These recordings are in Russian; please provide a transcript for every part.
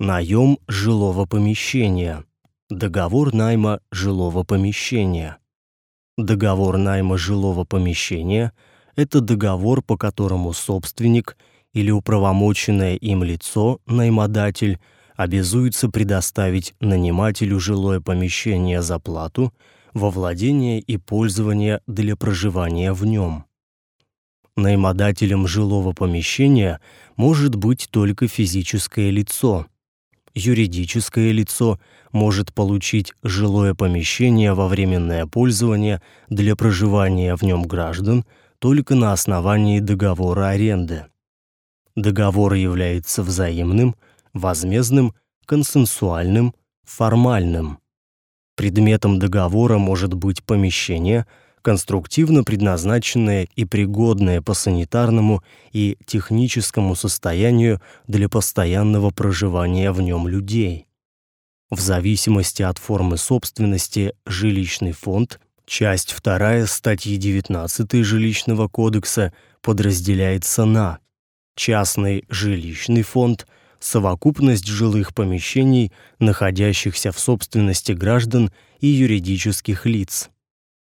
Наем жилого помещения. Договор найма жилого помещения. Договор найма жилого помещения это договор, по которому собственник или управомоченное им лицо, наймодатель, обязуется предоставить нанимателю жилое помещение за плату во владение и пользование для проживания в нем. Наймодателем жилого помещения может быть только физическое лицо. Юридическое лицо может получить жилое помещение во временное пользование для проживания в нем граждан только на основании договора аренды. Договор является взаимным, возмездным, консенсуальным, формальным. Предметом договора может быть помещение, конструктивно предназначенное и пригодное по санитарному и техническому состоянию для постоянного проживания в нем людей. В зависимости от формы собственности жилищный фонд Часть 2 статьи 19 Жилищного кодекса подразделяется на частный жилищный фонд, совокупность жилых помещений, находящихся в собственности граждан и юридических лиц.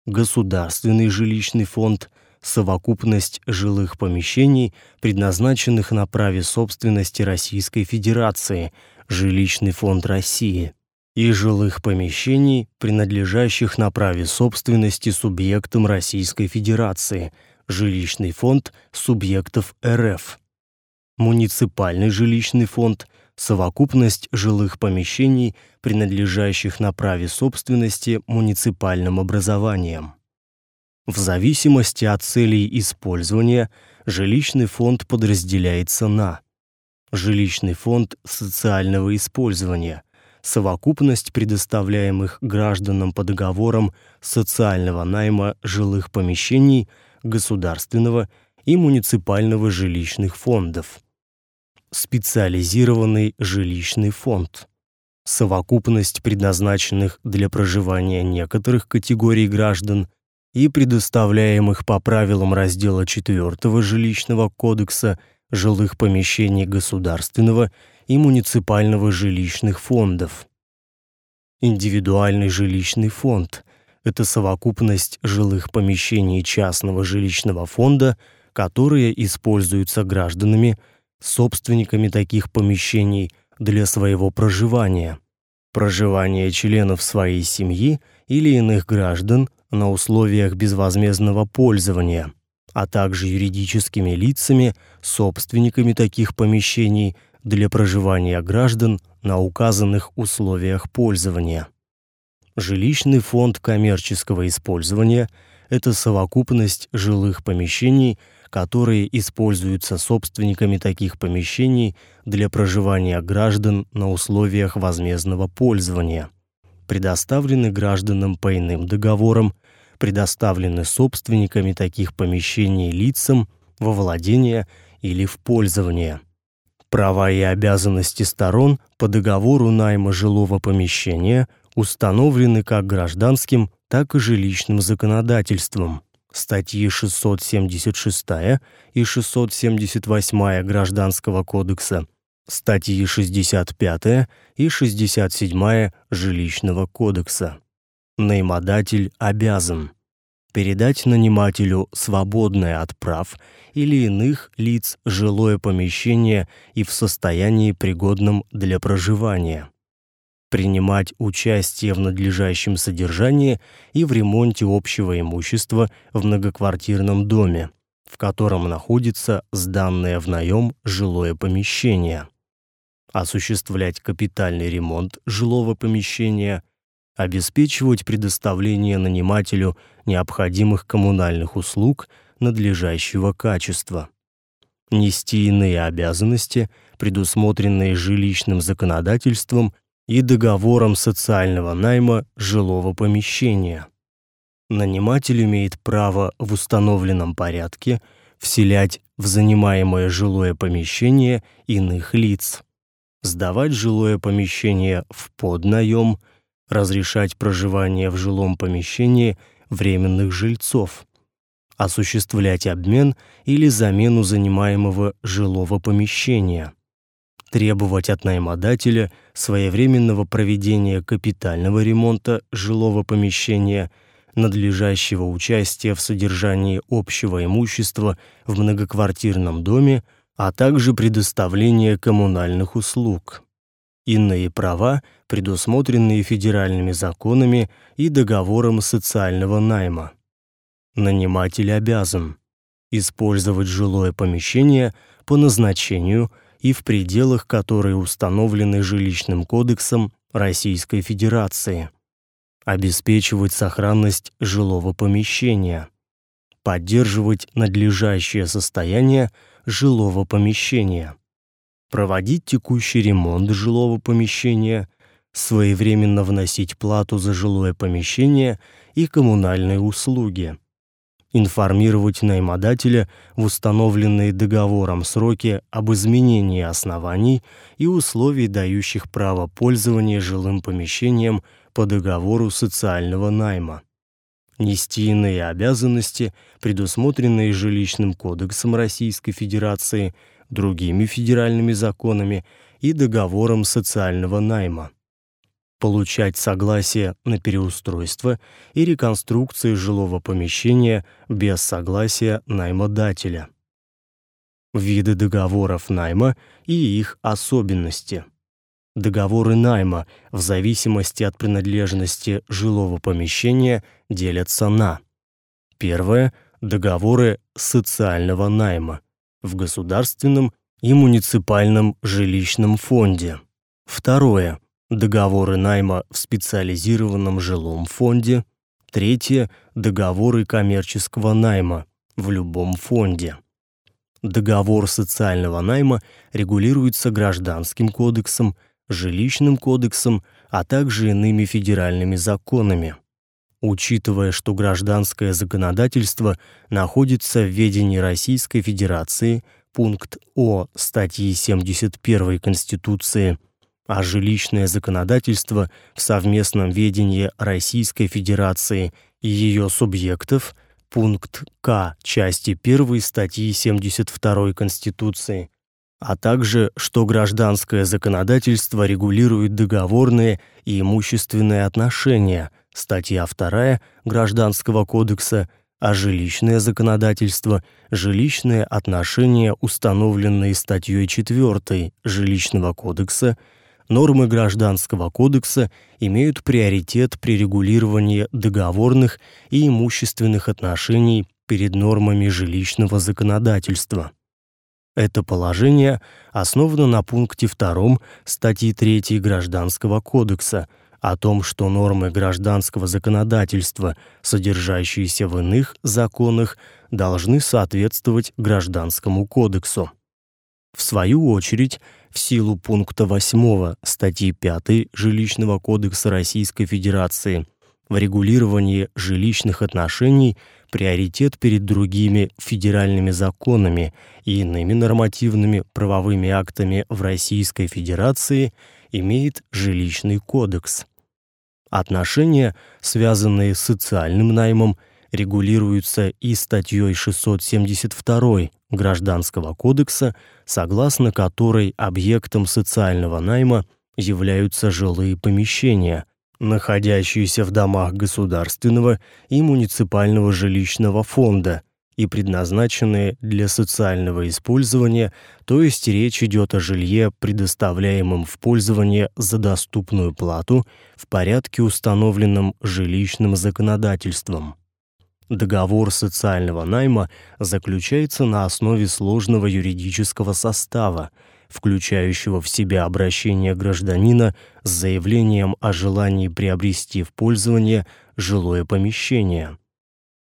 Государственный жилищный фонд совокупность жилых помещений, предназначенных на праве собственности Российской Федерации, жилищный фонд России и жилых помещений, принадлежащих на праве собственности субъектам Российской Федерации, жилищный фонд субъектов РФ. Муниципальный жилищный фонд совокупность жилых помещений, принадлежащих на праве собственности муниципальным образованиям. В зависимости от целей использования жилищный фонд подразделяется на жилищный фонд социального использования, совокупность предоставляемых гражданам по договорам социального найма жилых помещений государственного и муниципального жилищных фондов. Специализированный жилищный фонд. Совокупность предназначенных для проживания некоторых категорий граждан и предоставляемых по правилам раздела 4 Жилищного кодекса жилых помещений государственного и муниципального жилищных фондов. Индивидуальный жилищный фонд это совокупность жилых помещений частного жилищного фонда, которые используются гражданами, собственниками таких помещений для своего проживания, проживания членов своей семьи или иных граждан на условиях безвозмездного пользования, а также юридическими лицами, собственниками таких помещений для проживания граждан на указанных условиях пользования. Жилищный фонд коммерческого использования это совокупность жилых помещений, которые используются собственниками таких помещений для проживания граждан на условиях возмездного пользования. Предоставлены гражданам по иным договорам, предоставлены собственниками таких помещений лицам во владение или в пользование. Права и обязанности сторон по договору найма жилого помещения установлены как гражданским, так и жилищным законодательством. Статьи 676 и 678 Гражданского кодекса, статьи 65 и 67 Жилищного кодекса. Наймодатель обязан передать нанимателю свободное от прав или иных лиц жилое помещение и в состоянии пригодном для проживания. Принимать участие в надлежащем содержании и в ремонте общего имущества в многоквартирном доме, в котором находится сданное в наем жилое помещение. Осуществлять капитальный ремонт жилого помещения – обеспечивать предоставление нанимателю необходимых коммунальных услуг надлежащего качества, нести иные обязанности, предусмотренные жилищным законодательством и договором социального найма жилого помещения. Наниматель имеет право в установленном порядке вселять в занимаемое жилое помещение иных лиц, сдавать жилое помещение в поднаем – разрешать проживание в жилом помещении временных жильцов, осуществлять обмен или замену занимаемого жилого помещения, требовать от наймодателя своевременного проведения капитального ремонта жилого помещения, надлежащего участия в содержании общего имущества в многоквартирном доме, а также предоставления коммунальных услуг. Иные права, предусмотренные федеральными законами и договором социального найма. Наниматель обязан использовать жилое помещение по назначению и в пределах, которые установлены жилищным кодексом Российской Федерации, обеспечивать сохранность жилого помещения, поддерживать надлежащее состояние жилого помещения, проводить текущий ремонт жилого помещения, своевременно вносить плату за жилое помещение и коммунальные услуги информировать наймодателя в установленные договором сроки об изменении оснований и условий, дающих право пользования жилым помещением по договору социального найма. Нести иные обязанности, предусмотренные жилищным кодексом Российской Федерации, другими федеральными законами и договором социального найма получать согласие на переустройство и реконструкцию жилого помещения без согласия наймодателя. Виды договоров найма и их особенности. Договоры найма в зависимости от принадлежности жилого помещения делятся на: первое договоры социального найма в государственном и муниципальном жилищном фонде. Второе договоры найма в специализированном жилом фонде, третье договоры коммерческого найма в любом фонде. Договор социального найма регулируется гражданским кодексом, жилищным кодексом, а также иными федеральными законами. Учитывая, что гражданское законодательство находится в ведении Российской Федерации, пункт О статьи 71 Конституции а жилищное законодательство в совместном ведении Российской Федерации и ее субъектов, пункт К части 1 статьи 72 Конституции, а также что гражданское законодательство регулирует договорные и имущественные отношения, статья 2 Гражданского кодекса, а жилищное законодательство жилищные отношения, установленные статьей 4 Жилищного кодекса, нормы Гражданского кодекса имеют приоритет при регулировании договорных и имущественных отношений перед нормами жилищного законодательства. Это положение основано на пункте 2 статьи 3 Гражданского кодекса о том, что нормы гражданского законодательства, содержащиеся в иных законах, должны соответствовать Гражданскому кодексу. В свою очередь, в силу пункта 8 статьи 5 Жилищного кодекса Российской Федерации в регулировании жилищных отношений приоритет перед другими федеральными законами и иными нормативными правовыми актами в Российской Федерации имеет Жилищный кодекс. Отношения, связанные с социальным наймом, регулируются и статьей 672 Гражданского кодекса, согласно которой объектом социального найма являются жилые помещения, находящиеся в домах государственного и муниципального жилищного фонда и предназначенные для социального использования, то есть речь идет о жилье, предоставляемом в пользование за доступную плату в порядке, установленном жилищным законодательством. Договор социального найма заключается на основе сложного юридического состава, включающего в себя обращение гражданина с заявлением о желании приобрести в пользование жилое помещение.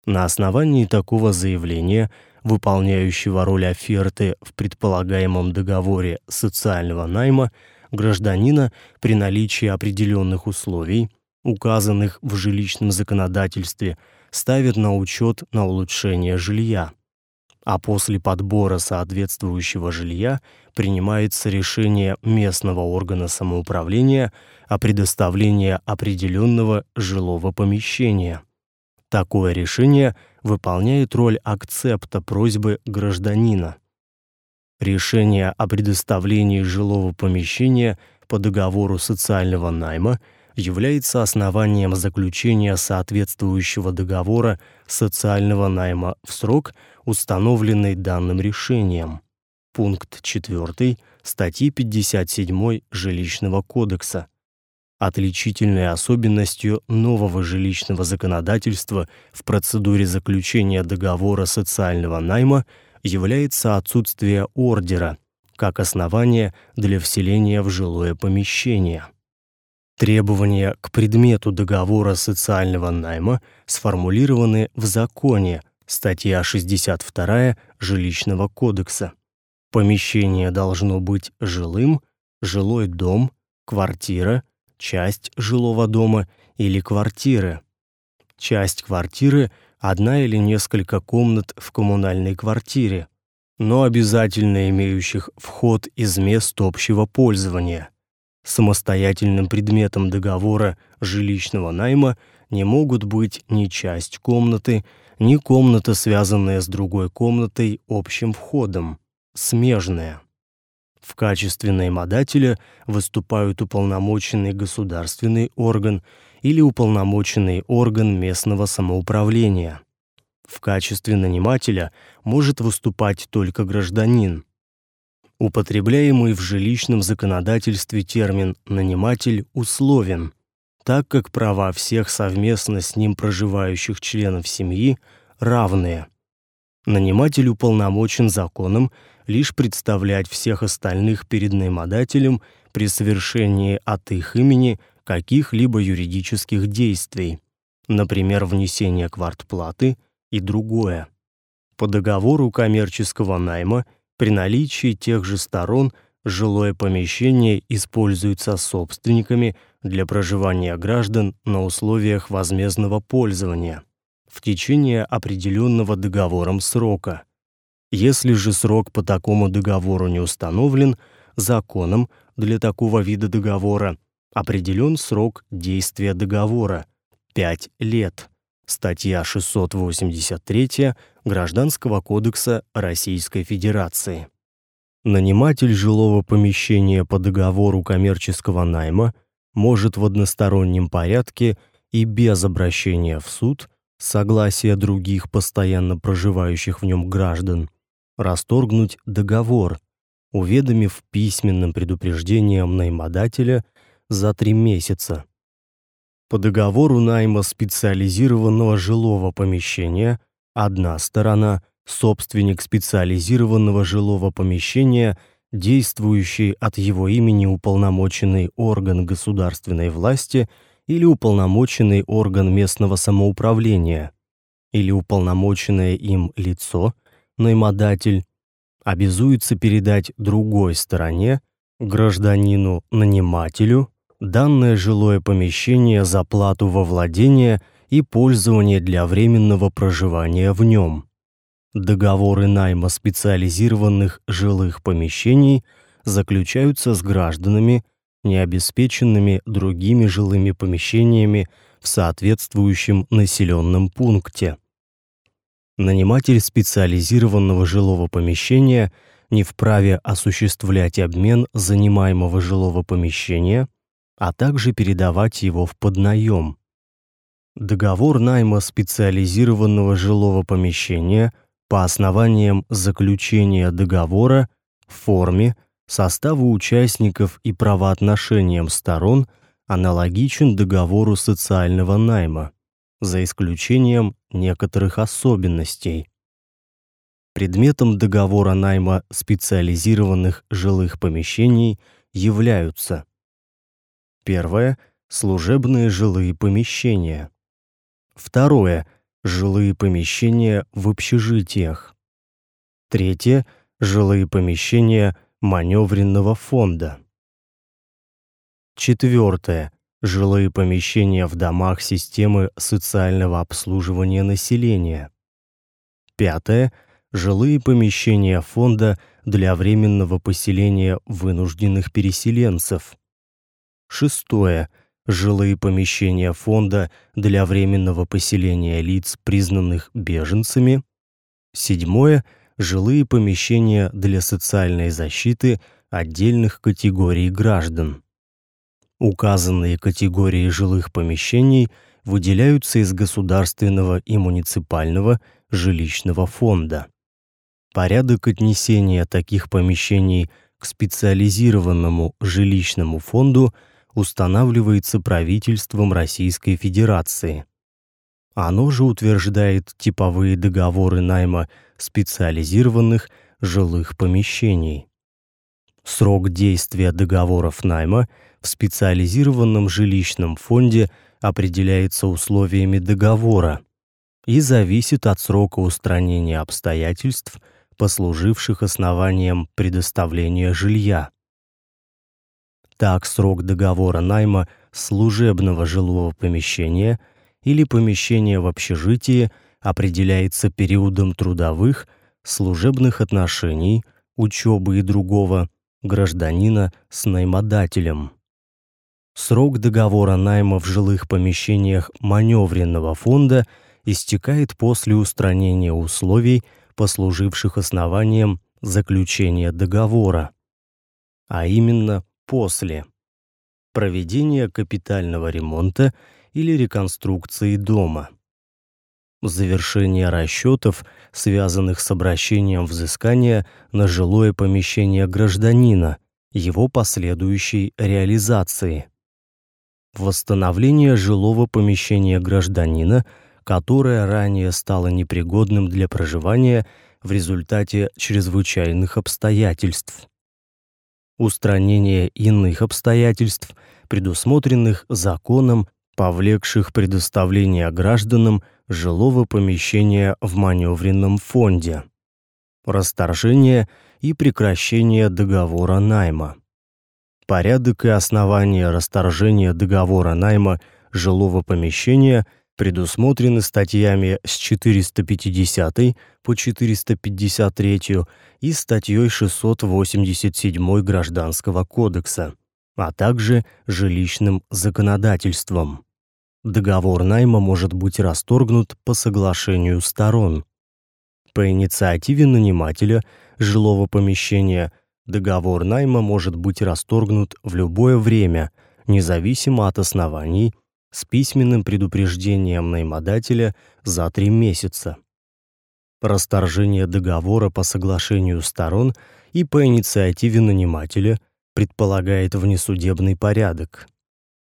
На основании такого заявления, выполняющего роль оферты в предполагаемом договоре социального найма, гражданина при наличии определенных условий, указанных в жилищном законодательстве, ставит на учет на улучшение жилья. А после подбора соответствующего жилья принимается решение местного органа самоуправления о предоставлении определенного жилого помещения. Такое решение выполняет роль акцепта просьбы гражданина. Решение о предоставлении жилого помещения по договору социального найма является основанием заключения соответствующего договора социального найма в срок, установленный данным решением. Пункт 4 статьи 57 Жилищного кодекса. Отличительной особенностью нового жилищного законодательства в процедуре заключения договора социального найма является отсутствие ордера как основания для вселения в жилое помещение. Требования к предмету договора социального найма сформулированы в законе, статья 62 Жилищного кодекса. Помещение должно быть жилым, жилой дом, квартира, часть жилого дома или квартиры. Часть квартиры одна или несколько комнат в коммунальной квартире, но обязательно имеющих вход из мест общего пользования. Самостоятельным предметом договора жилищного найма не могут быть ни часть комнаты, ни комната, связанная с другой комнатой общим входом, смежная. В качестве наимодателя выступают уполномоченный государственный орган или уполномоченный орган местного самоуправления. В качестве нанимателя может выступать только гражданин. Употребляемый в жилищном законодательстве термин наниматель условен, так как права всех совместно с ним проживающих членов семьи равные. Наниматель уполномочен законом лишь представлять всех остальных перед нанимателем при совершении от их имени каких-либо юридических действий, например, внесение квартплаты и другое. По договору коммерческого найма при наличии тех же сторон жилое помещение используется собственниками для проживания граждан на условиях возмездного пользования в течение определенного договором срока. Если же срок по такому договору не установлен законом для такого вида договора, определен срок действия договора 5 лет. Статья 683 Гражданского кодекса Российской Федерации. Наниматель жилого помещения по договору коммерческого найма может в одностороннем порядке и без обращения в суд, согласия других постоянно проживающих в нем граждан, расторгнуть договор, уведомив письменным предупреждением наимодателя за три месяца. По договору найма специализированного жилого помещения – Одна сторона собственник специализированного жилого помещения, действующий от его имени уполномоченный орган государственной власти или уполномоченный орган местного самоуправления, или уполномоченное им лицо, наимодатель, обязуется передать другой стороне, гражданину-нанимателю, данное жилое помещение за плату во владение и пользование для временного проживания в нем. Договоры найма специализированных жилых помещений заключаются с гражданами, не обеспеченными другими жилыми помещениями в соответствующем населенном пункте. Наниматель специализированного жилого помещения не вправе осуществлять обмен занимаемого жилого помещения, а также передавать его в поднаем. Договор найма специализированного жилого помещения по основаниям заключения договора, форме, составу участников и правоотношениям сторон аналогичен договору социального найма, за исключением некоторых особенностей. Предметом договора найма специализированных жилых помещений являются: первое служебные жилые помещения. Второе жилые помещения в общежитиях. Третье жилые помещения маневренного фонда. Четвертое жилые помещения в домах системы социального обслуживания населения. Пятое жилые помещения фонда для временного поселения вынужденных переселенцев. Шестое жилые помещения фонда для временного поселения лиц, признанных беженцами. Седьмое жилые помещения для социальной защиты отдельных категорий граждан. Указанные категории жилых помещений выделяются из государственного и муниципального жилищного фонда. Порядок отнесения таких помещений к специализированному жилищному фонду устанавливается правительством Российской Федерации. Оно же утверждает типовые договоры найма специализированных жилых помещений. Срок действия договоров найма в специализированном жилищном фонде определяется условиями договора и зависит от срока устранения обстоятельств, послуживших основанием предоставления жилья. Так срок договора найма служебного жилого помещения или помещения в общежитии определяется периодом трудовых, служебных отношений, учебы и другого гражданина с наймодателем. Срок договора найма в жилых помещениях маневренного фонда истекает после устранения условий, послуживших основанием заключения договора, а именно после проведения капитального ремонта или реконструкции дома, завершения расчетов, связанных с обращением взыскания на жилое помещение гражданина, его последующей реализации, восстановление жилого помещения гражданина, которое ранее стало непригодным для проживания в результате чрезвычайных обстоятельств, устранение иных обстоятельств, предусмотренных законом, повлекших предоставление гражданам жилого помещения в маневренном фонде, расторжение и прекращение договора найма. Порядок и основания расторжения договора найма жилого помещения предусмотрены статьями с 450 по 453 и статьей 687 Гражданского кодекса, а также жилищным законодательством. Договор найма может быть расторгнут по соглашению сторон. По инициативе нанимателя жилого помещения договор найма может быть расторгнут в любое время, независимо от оснований, с письменным предупреждением наймодателя за три месяца. Расторжение договора по соглашению сторон и по инициативе нанимателя предполагает внесудебный порядок.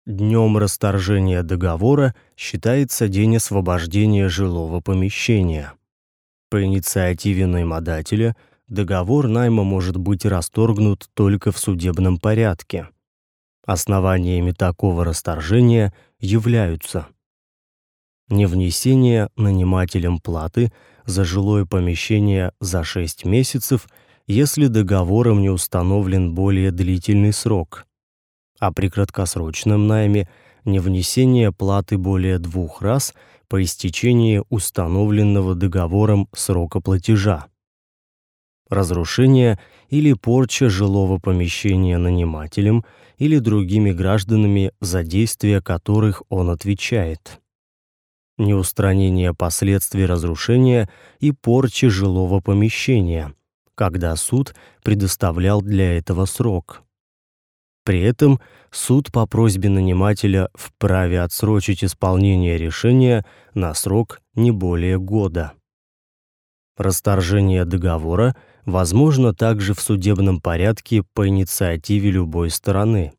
Днем расторжения договора считается день освобождения жилого помещения. По инициативе наймодателя договор найма может быть расторгнут только в судебном порядке. Основаниями такого расторжения являются невнесение нанимателем платы за жилое помещение за 6 месяцев, если договором не установлен более длительный срок, а при краткосрочном найме не внесение платы более двух раз по истечении установленного договором срока платежа. Разрушение или порча жилого помещения нанимателем или другими гражданами, за действия которых он отвечает. Неустранение последствий разрушения и порчи жилого помещения, когда суд предоставлял для этого срок. При этом суд по просьбе нанимателя вправе отсрочить исполнение решения на срок не более года. Расторжение договора возможно также в судебном порядке по инициативе любой стороны.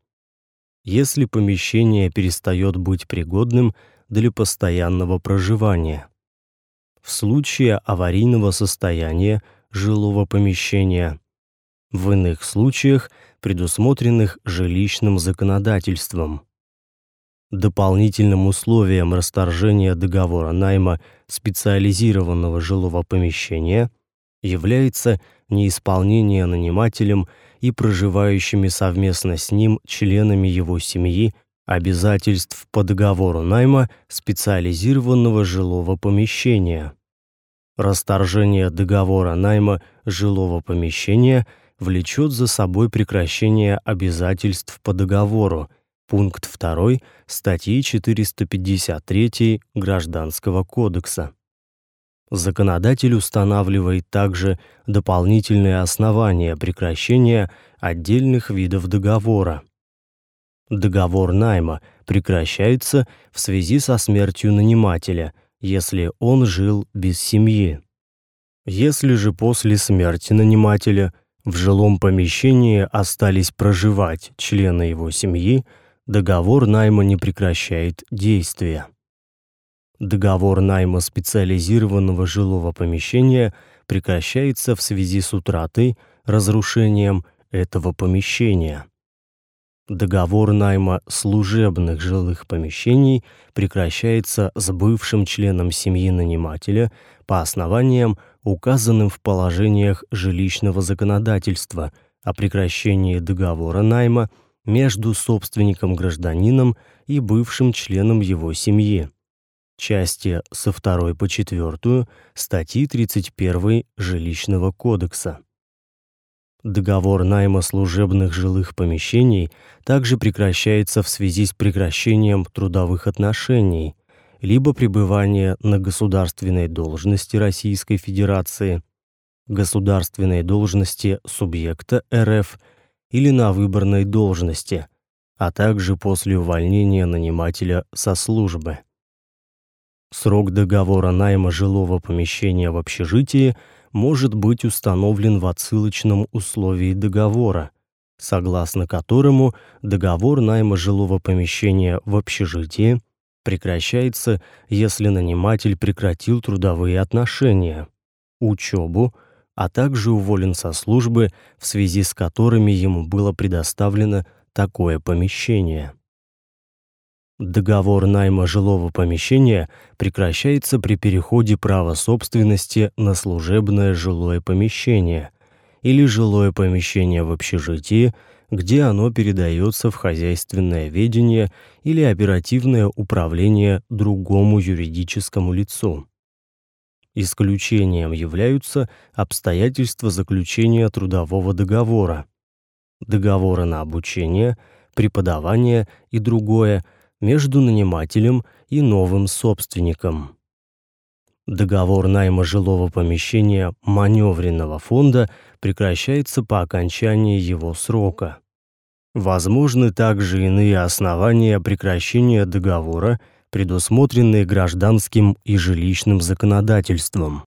Если помещение перестает быть пригодным для постоянного проживания. В случае аварийного состояния жилого помещения. В иных случаях предусмотренных жилищным законодательством. Дополнительным условием расторжения договора найма специализированного жилого помещения является неисполнение нанимателем и проживающими совместно с ним членами его семьи обязательств по договору найма специализированного жилого помещения. Расторжение договора найма жилого помещения влечет за собой прекращение обязательств по договору. Пункт 2 статьи 453 Гражданского кодекса. Законодатель устанавливает также дополнительные основания прекращения отдельных видов договора. Договор найма прекращается в связи со смертью нанимателя, если он жил без семьи. Если же после смерти нанимателя в жилом помещении остались проживать члены его семьи, договор найма не прекращает действия. Договор найма специализированного жилого помещения прекращается в связи с утратой, разрушением этого помещения. Договор найма служебных жилых помещений прекращается с бывшим членом семьи нанимателя по основаниям, указанным в положениях жилищного законодательства о прекращении договора найма между собственником-гражданином и бывшим членом его семьи. Части со 2 по 4 статьи 31 Жилищного кодекса. Договор найма служебных жилых помещений также прекращается в связи с прекращением трудовых отношений либо пребывания на государственной должности Российской Федерации, государственной должности субъекта РФ или на выборной должности, а также после увольнения нанимателя со службы. Срок договора найма жилого помещения в общежитии – может быть установлен в отсылочном условии договора, согласно которому договор найма жилого помещения в общежитии прекращается, если наниматель прекратил трудовые отношения, учебу, а также уволен со службы, в связи с которыми ему было предоставлено такое помещение. Договор найма жилого помещения прекращается при переходе права собственности на служебное жилое помещение или жилое помещение в общежитии, где оно передается в хозяйственное ведение или оперативное управление другому юридическому лицу. Исключением являются обстоятельства заключения трудового договора, договора на обучение, преподавание и другое – между нанимателем и новым собственником. Договор найма жилого помещения маневренного фонда прекращается по окончании его срока. Возможны также иные основания прекращения договора, предусмотренные гражданским и жилищным законодательством.